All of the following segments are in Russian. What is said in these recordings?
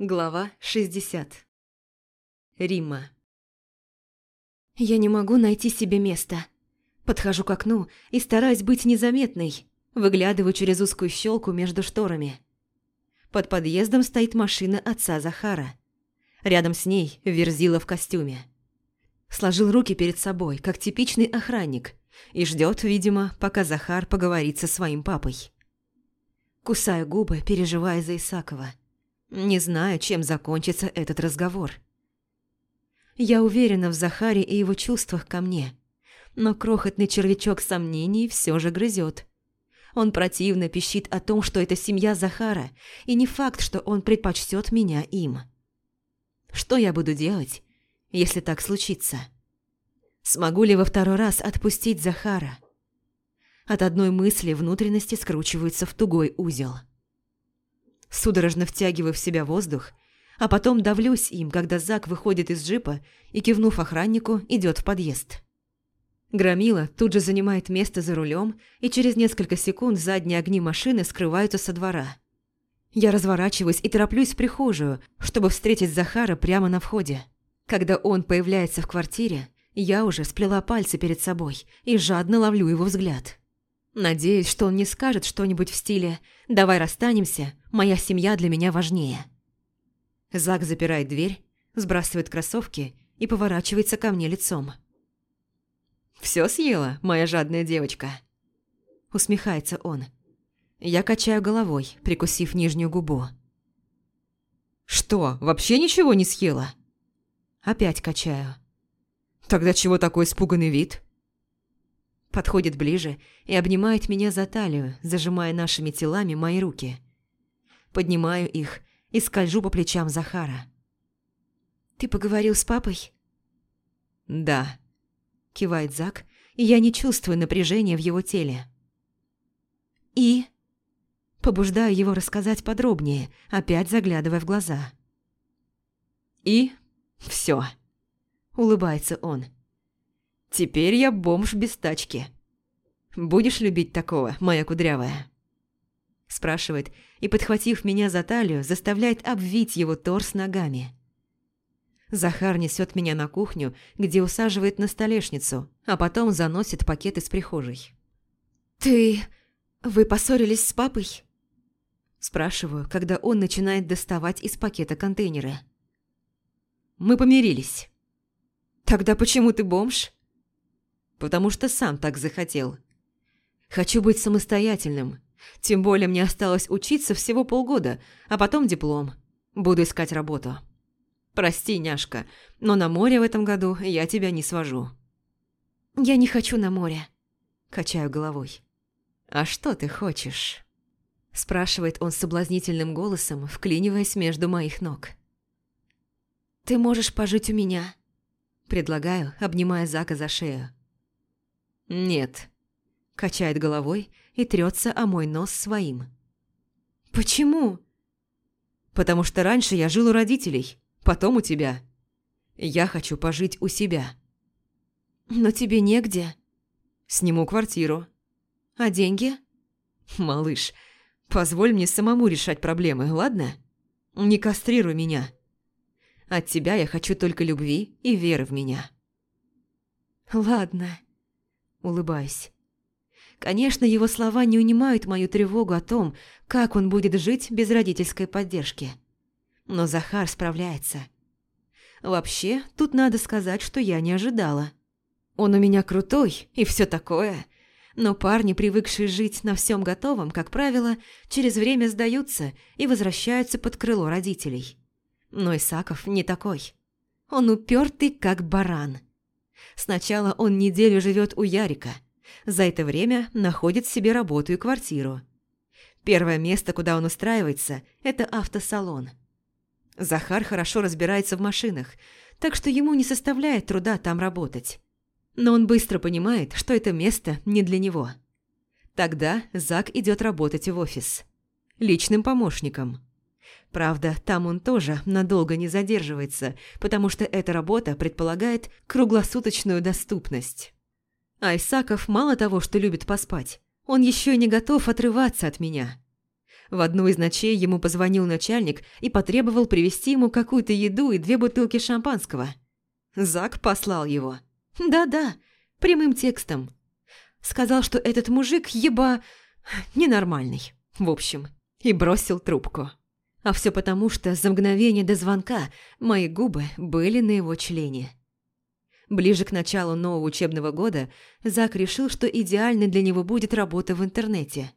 Глава 60 Римма Я не могу найти себе места. Подхожу к окну и стараюсь быть незаметной, выглядываю через узкую щелку между шторами. Под подъездом стоит машина отца Захара. Рядом с ней Верзила в костюме. Сложил руки перед собой, как типичный охранник, и ждет, видимо, пока Захар поговорит со своим папой. Кусаю губы, переживая за Исакова. Не знаю, чем закончится этот разговор. Я уверена в Захаре и его чувствах ко мне, но крохотный червячок сомнений все же грызет. Он противно пищит о том, что это семья Захара, и не факт, что он предпочтет меня им. Что я буду делать, если так случится? Смогу ли во второй раз отпустить Захара? От одной мысли внутренности скручиваются в тугой узел. Судорожно втягиваю в себя воздух, а потом давлюсь им, когда Зак выходит из джипа и, кивнув охраннику, идет в подъезд. Громила тут же занимает место за рулем, и через несколько секунд задние огни машины скрываются со двора. Я разворачиваюсь и тороплюсь в прихожую, чтобы встретить Захара прямо на входе. Когда он появляется в квартире, я уже сплела пальцы перед собой и жадно ловлю его взгляд. Надеюсь, что он не скажет что-нибудь в стиле «давай расстанемся, моя семья для меня важнее». Зак запирает дверь, сбрасывает кроссовки и поворачивается ко мне лицом. «Всё съела, моя жадная девочка?» Усмехается он. Я качаю головой, прикусив нижнюю губу. «Что, вообще ничего не съела?» Опять качаю. «Тогда чего такой испуганный вид?» Подходит ближе и обнимает меня за талию, зажимая нашими телами мои руки. Поднимаю их и скольжу по плечам Захара. «Ты поговорил с папой?» «Да», – кивает Зак, и я не чувствую напряжения в его теле. «И?» Побуждаю его рассказать подробнее, опять заглядывая в глаза. «И все. улыбается он. Теперь я бомж без тачки. Будешь любить такого, моя кудрявая? Спрашивает и, подхватив меня за талию, заставляет обвить его торс ногами. Захар несет меня на кухню, где усаживает на столешницу, а потом заносит пакет из прихожей. «Ты... вы поссорились с папой?» Спрашиваю, когда он начинает доставать из пакета контейнеры. «Мы помирились». «Тогда почему ты бомж?» потому что сам так захотел. Хочу быть самостоятельным. Тем более мне осталось учиться всего полгода, а потом диплом. Буду искать работу. Прости, няшка, но на море в этом году я тебя не свожу. Я не хочу на море. Качаю головой. А что ты хочешь? Спрашивает он соблазнительным голосом, вклиниваясь между моих ног. Ты можешь пожить у меня. Предлагаю, обнимая Зака за шею. «Нет», – качает головой и трется о мой нос своим. «Почему?» «Потому что раньше я жил у родителей, потом у тебя. Я хочу пожить у себя». «Но тебе негде». «Сниму квартиру». «А деньги?» «Малыш, позволь мне самому решать проблемы, ладно? Не кастрируй меня. От тебя я хочу только любви и веры в меня». «Ладно», улыбаясь. Конечно, его слова не унимают мою тревогу о том, как он будет жить без родительской поддержки. Но Захар справляется. Вообще, тут надо сказать, что я не ожидала. Он у меня крутой и все такое. Но парни, привыкшие жить на всем готовом, как правило, через время сдаются и возвращаются под крыло родителей. Но Исаков не такой. Он упертый, как баран – Сначала он неделю живет у Ярика. За это время находит себе работу и квартиру. Первое место, куда он устраивается, это автосалон. Захар хорошо разбирается в машинах, так что ему не составляет труда там работать. Но он быстро понимает, что это место не для него. Тогда Зак идет работать в офис. Личным помощником. Правда, там он тоже надолго не задерживается, потому что эта работа предполагает круглосуточную доступность. Айсаков мало того, что любит поспать, он еще и не готов отрываться от меня. В одну из ночей ему позвонил начальник и потребовал привезти ему какую-то еду и две бутылки шампанского. Зак послал его. Да-да, прямым текстом. Сказал, что этот мужик еба... ненормальный, в общем, и бросил трубку. А все потому, что за мгновение до звонка мои губы были на его члене. Ближе к началу нового учебного года Зак решил, что идеальной для него будет работа в интернете.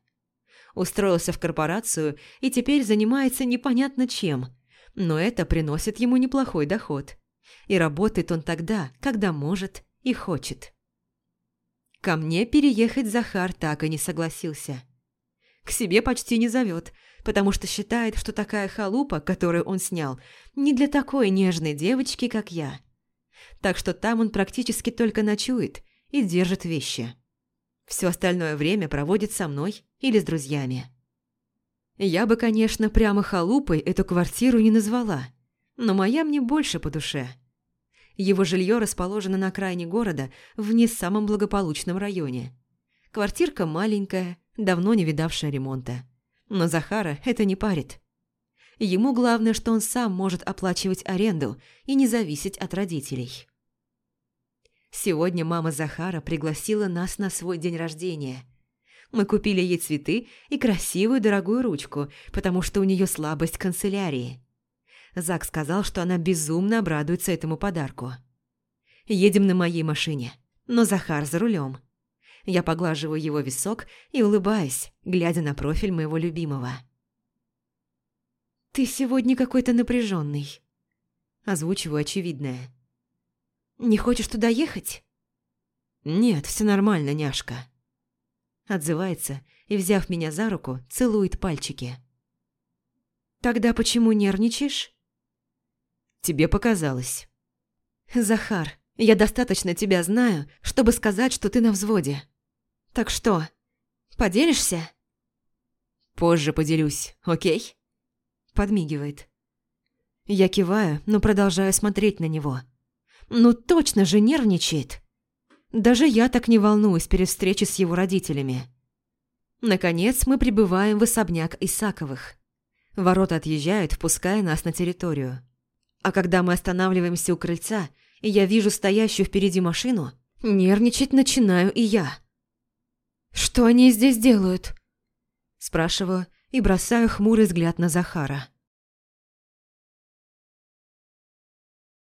Устроился в корпорацию и теперь занимается непонятно чем, но это приносит ему неплохой доход. И работает он тогда, когда может и хочет. Ко мне переехать Захар так и не согласился. К себе почти не зовет, потому что считает, что такая халупа, которую он снял, не для такой нежной девочки, как я. Так что там он практически только ночует и держит вещи. Все остальное время проводит со мной или с друзьями. Я бы, конечно, прямо халупой эту квартиру не назвала, но моя мне больше по душе. Его жилье расположено на окраине города, в не самом благополучном районе. Квартирка маленькая, давно не видавшая ремонта. Но Захара это не парит. Ему главное, что он сам может оплачивать аренду и не зависеть от родителей. Сегодня мама Захара пригласила нас на свой день рождения. Мы купили ей цветы и красивую дорогую ручку, потому что у нее слабость канцелярии. Зак сказал, что она безумно обрадуется этому подарку. Едем на моей машине, но Захар за рулем. Я поглаживаю его висок и улыбаюсь, глядя на профиль моего любимого. «Ты сегодня какой-то напряженный. Озвучиваю очевидное. «Не хочешь туда ехать?» «Нет, все нормально, няшка». Отзывается и, взяв меня за руку, целует пальчики. «Тогда почему нервничаешь?» «Тебе показалось». «Захар, я достаточно тебя знаю, чтобы сказать, что ты на взводе. Так что, поделишься?» «Позже поделюсь, окей?» Подмигивает. Я киваю, но продолжаю смотреть на него. Ну точно же нервничает. Даже я так не волнуюсь перед встречей с его родителями. Наконец мы прибываем в особняк Исаковых. Ворота отъезжают, впуская нас на территорию. А когда мы останавливаемся у крыльца, и я вижу стоящую впереди машину, нервничать начинаю и я. «Что они здесь делают?» Спрашиваю и бросаю хмурый взгляд на Захара.